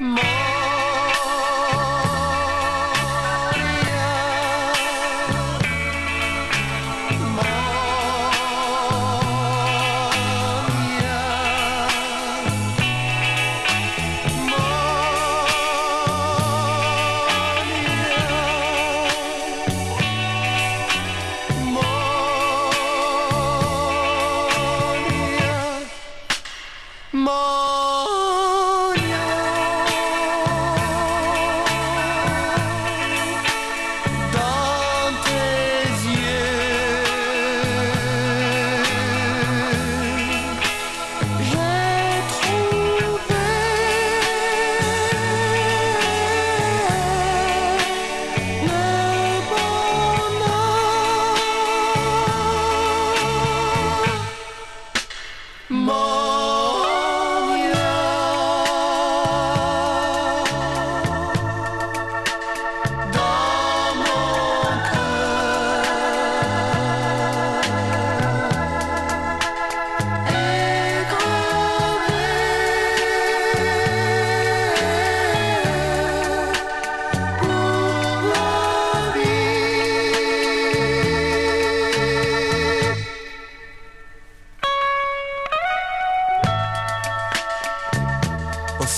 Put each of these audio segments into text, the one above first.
more.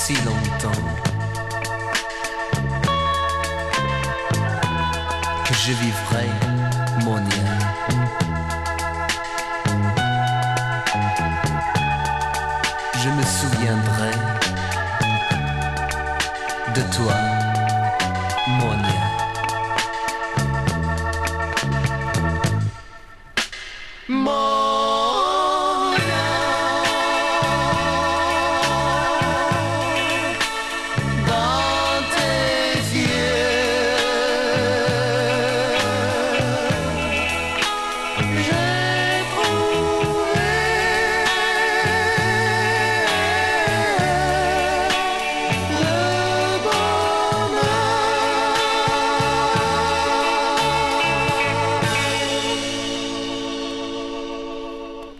si longtemps que je vivrai mon. Je me souviendrai de toi, mon Je